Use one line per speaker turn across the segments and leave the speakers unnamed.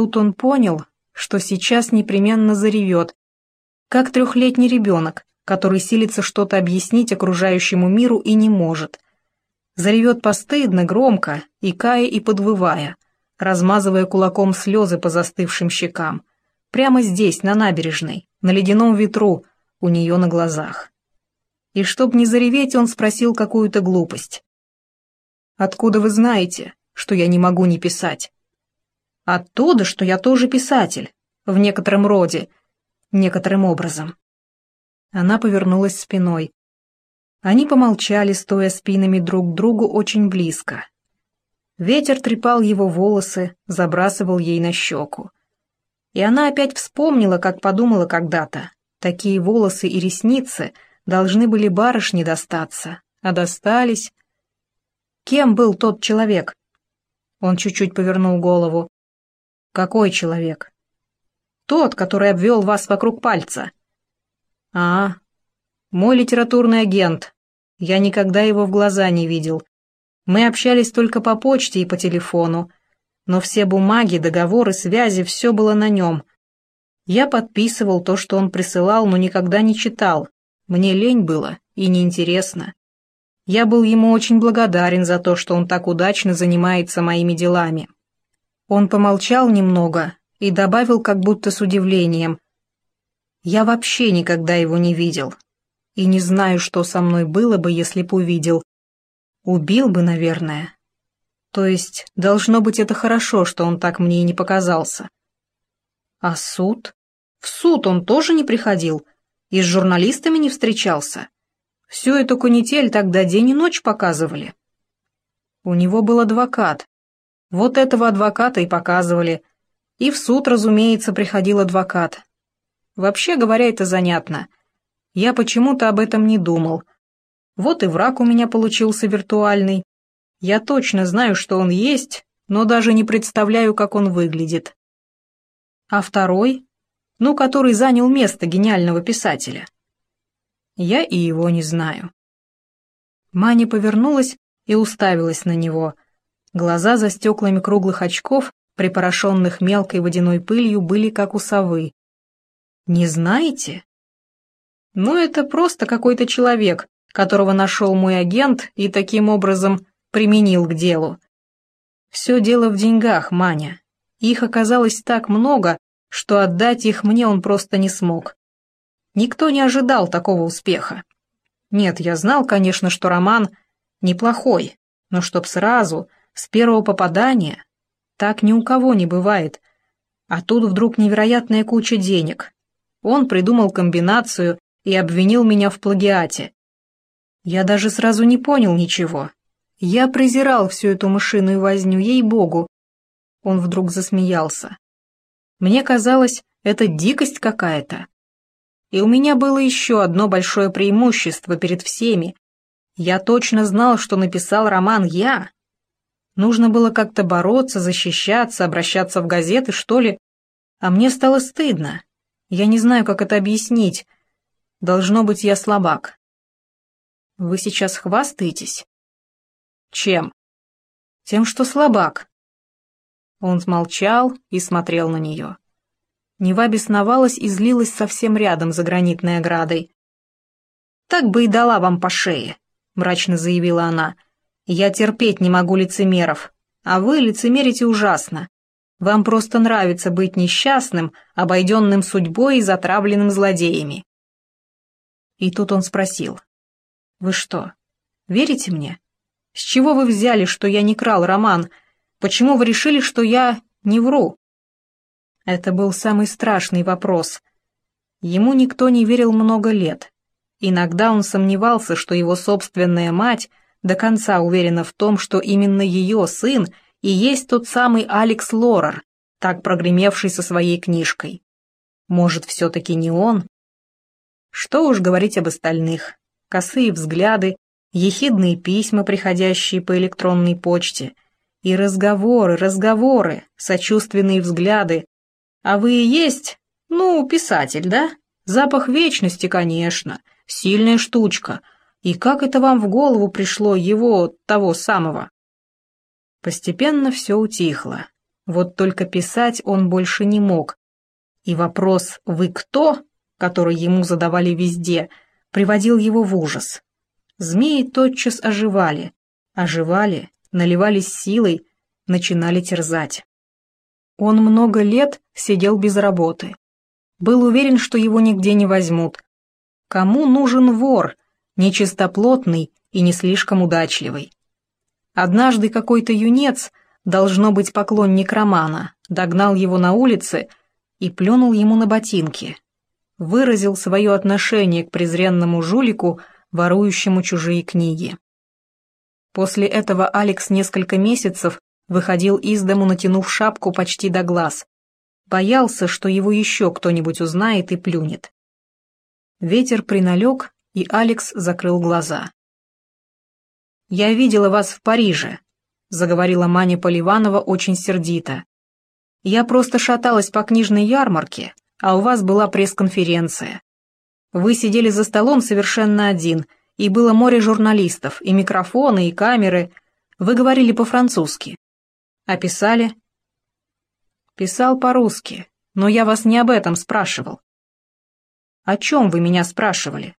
Тут он понял, что сейчас непременно заревет, как трехлетний ребенок, который силится что-то объяснить окружающему миру и не может. Заревет постыдно, громко, икая и подвывая, размазывая кулаком слезы по застывшим щекам. Прямо здесь, на набережной, на ледяном ветру, у нее на глазах. И чтоб не зареветь, он спросил какую-то глупость. «Откуда вы знаете, что я не могу не писать?» «Оттуда, что я тоже писатель, в некотором роде, некоторым образом». Она повернулась спиной. Они помолчали, стоя спинами друг к другу очень близко. Ветер трепал его волосы, забрасывал ей на щеку. И она опять вспомнила, как подумала когда-то. Такие волосы и ресницы должны были барышне достаться, а достались... Кем был тот человек? Он чуть-чуть повернул голову. Какой человек? Тот, который обвел вас вокруг пальца. А, мой литературный агент. Я никогда его в глаза не видел. Мы общались только по почте и по телефону. Но все бумаги, договоры, связи, все было на нем. Я подписывал то, что он присылал, но никогда не читал. Мне лень было и неинтересно. Я был ему очень благодарен за то, что он так удачно занимается моими делами. Он помолчал немного и добавил как будто с удивлением. Я вообще никогда его не видел. И не знаю, что со мной было бы, если б увидел. Убил бы, наверное. То есть, должно быть, это хорошо, что он так мне и не показался. А суд? В суд он тоже не приходил? И с журналистами не встречался? Всю эту канитель тогда день и ночь показывали. У него был адвокат. Вот этого адвоката и показывали. И в суд, разумеется, приходил адвокат. Вообще говоря, это занятно. Я почему-то об этом не думал. Вот и враг у меня получился виртуальный. Я точно знаю, что он есть, но даже не представляю, как он выглядит. А второй? Ну, который занял место гениального писателя. Я и его не знаю. Маня повернулась и уставилась на него. Глаза за стеклами круглых очков, припорошенных мелкой водяной пылью, были как у совы. Не знаете? Ну, это просто какой-то человек, которого нашел мой агент и таким образом применил к делу. Все дело в деньгах, Маня. Их оказалось так много, что отдать их мне он просто не смог. Никто не ожидал такого успеха. Нет, я знал, конечно, что роман неплохой, но чтоб сразу, с первого попадания, так ни у кого не бывает. А тут вдруг невероятная куча денег, он придумал комбинацию и обвинил меня в плагиате. Я даже сразу не понял ничего. Я презирал всю эту мышиную возню, ей-богу. Он вдруг засмеялся. Мне казалось, это дикость какая-то. И у меня было еще одно большое преимущество перед всеми. Я точно знал, что написал роман я. Нужно было как-то бороться, защищаться, обращаться в газеты, что ли. А мне стало стыдно. Я не знаю, как это объяснить. Должно быть, я слабак. Вы сейчас хвастаетесь? Чем? Тем, что слабак. Он смолчал и смотрел на нее. Нева бесновалась и злилась совсем рядом за гранитной оградой. «Так бы и дала вам по шее», — мрачно заявила она. «Я терпеть не могу лицемеров, а вы лицемерите ужасно. Вам просто нравится быть несчастным, обойденным судьбой и затравленным злодеями. И тут он спросил. «Вы что, верите мне? С чего вы взяли, что я не крал роман? Почему вы решили, что я не вру?» Это был самый страшный вопрос. Ему никто не верил много лет. Иногда он сомневался, что его собственная мать до конца уверена в том, что именно ее сын — и есть тот самый Алекс Лорер, так прогремевший со своей книжкой. Может, все-таки не он? Что уж говорить об остальных. Косые взгляды, ехидные письма, приходящие по электронной почте, и разговоры, разговоры, сочувственные взгляды. А вы и есть, ну, писатель, да? Запах вечности, конечно, сильная штучка. И как это вам в голову пришло его, того самого? Постепенно все утихло. Вот только писать он больше не мог. И вопрос «Вы кто?», который ему задавали везде, приводил его в ужас. Змеи тотчас оживали, оживали, наливались силой, начинали терзать. Он много лет сидел без работы. Был уверен, что его нигде не возьмут. Кому нужен вор, нечистоплотный и не слишком удачливый? Однажды какой-то юнец, должно быть поклонник романа, догнал его на улице и плюнул ему на ботинки. Выразил свое отношение к презренному жулику, ворующему чужие книги. После этого Алекс несколько месяцев выходил из дому, натянув шапку почти до глаз. Боялся, что его еще кто-нибудь узнает и плюнет. Ветер приналег, и Алекс закрыл глаза. «Я видела вас в Париже», — заговорила Маня Поливанова очень сердито. «Я просто шаталась по книжной ярмарке, а у вас была пресс-конференция. Вы сидели за столом совершенно один — и было море журналистов, и микрофоны, и камеры. Вы говорили по-французски. А писали? Писал по-русски, но я вас не об этом спрашивал. О чем вы меня спрашивали?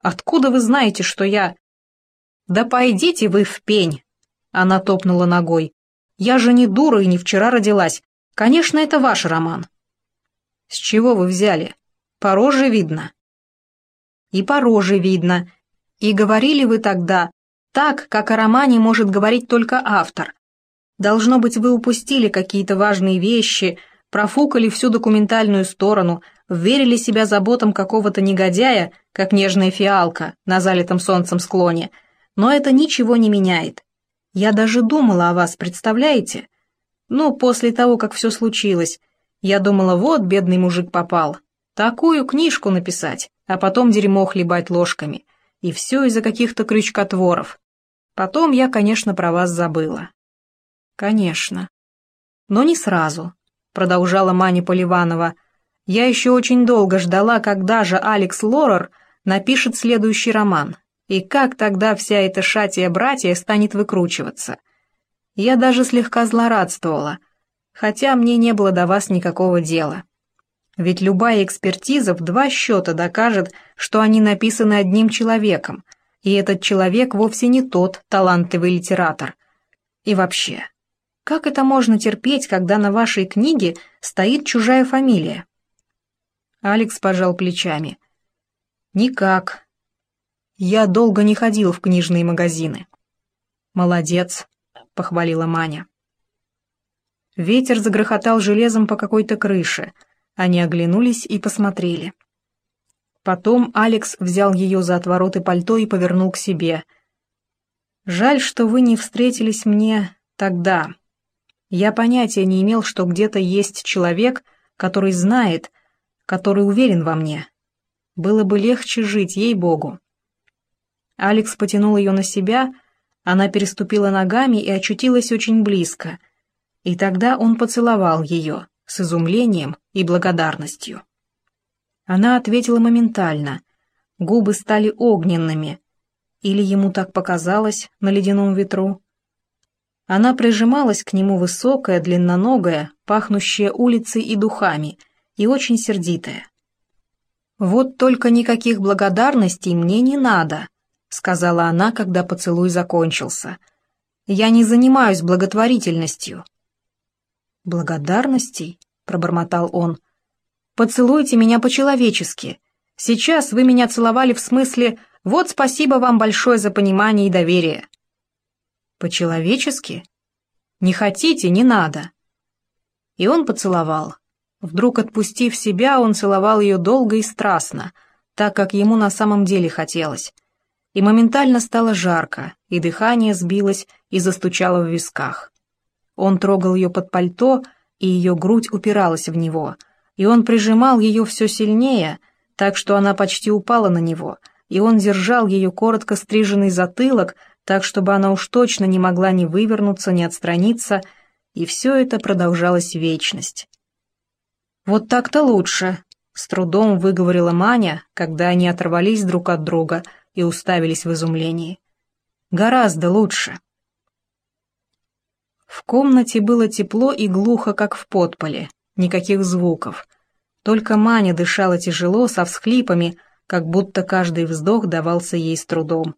Откуда вы знаете, что я... Да пойдите вы в пень! Она топнула ногой. Я же не дура и не вчера родилась. Конечно, это ваш роман. С чего вы взяли? По роже видно. И по роже видно, и говорили вы тогда так, как о романе может говорить только автор. Должно быть, вы упустили какие-то важные вещи, профукали всю документальную сторону, верили себя заботам какого-то негодяя, как нежная фиалка на залитом солнцем склоне. Но это ничего не меняет. Я даже думала о вас, представляете? Ну, после того, как все случилось, я думала, вот бедный мужик попал. Такую книжку написать, а потом дерьмо хлебать ложками. И все из-за каких-то крючкотворов. Потом я, конечно, про вас забыла. Конечно. Но не сразу, продолжала Маня Поливанова. Я еще очень долго ждала, когда же Алекс Лорер напишет следующий роман. И как тогда вся эта шатия-братья станет выкручиваться? Я даже слегка злорадствовала, хотя мне не было до вас никакого дела. Ведь любая экспертиза в два счета докажет, что они написаны одним человеком, и этот человек вовсе не тот талантливый литератор. И вообще, как это можно терпеть, когда на вашей книге стоит чужая фамилия? Алекс пожал плечами. Никак. Я долго не ходил в книжные магазины. Молодец, похвалила Маня. Ветер загрохотал железом по какой-то крыше — они оглянулись и посмотрели. Потом Алекс взял ее за отвороты пальто и повернул к себе. «Жаль, что вы не встретились мне тогда. Я понятия не имел, что где-то есть человек, который знает, который уверен во мне. Было бы легче жить, ей-богу». Алекс потянул ее на себя, она переступила ногами и очутилась очень близко. И тогда он поцеловал ее с изумлением и благодарностью. Она ответила моментально. Губы стали огненными. Или ему так показалось на ледяном ветру? Она прижималась к нему высокая, длинноногая, пахнущая улицей и духами, и очень сердитая. «Вот только никаких благодарностей мне не надо», — сказала она, когда поцелуй закончился. «Я не занимаюсь благотворительностью». «Благодарностей?» — пробормотал он. «Поцелуйте меня по-человечески. Сейчас вы меня целовали в смысле «вот спасибо вам большое за понимание и доверие». «По-человечески? Не хотите, не надо». И он поцеловал. Вдруг отпустив себя, он целовал ее долго и страстно, так как ему на самом деле хотелось. И моментально стало жарко, и дыхание сбилось и застучало в висках. Он трогал ее под пальто, и ее грудь упиралась в него, и он прижимал ее все сильнее, так что она почти упала на него, и он держал ее коротко стриженный затылок, так чтобы она уж точно не могла ни вывернуться, ни отстраниться, и все это продолжалось вечность. «Вот так-то лучше», — с трудом выговорила Маня, когда они оторвались друг от друга и уставились в изумлении. «Гораздо лучше». В комнате было тепло и глухо, как в подполе, никаких звуков. Только Маня дышала тяжело, со всхлипами, как будто каждый вздох давался ей с трудом.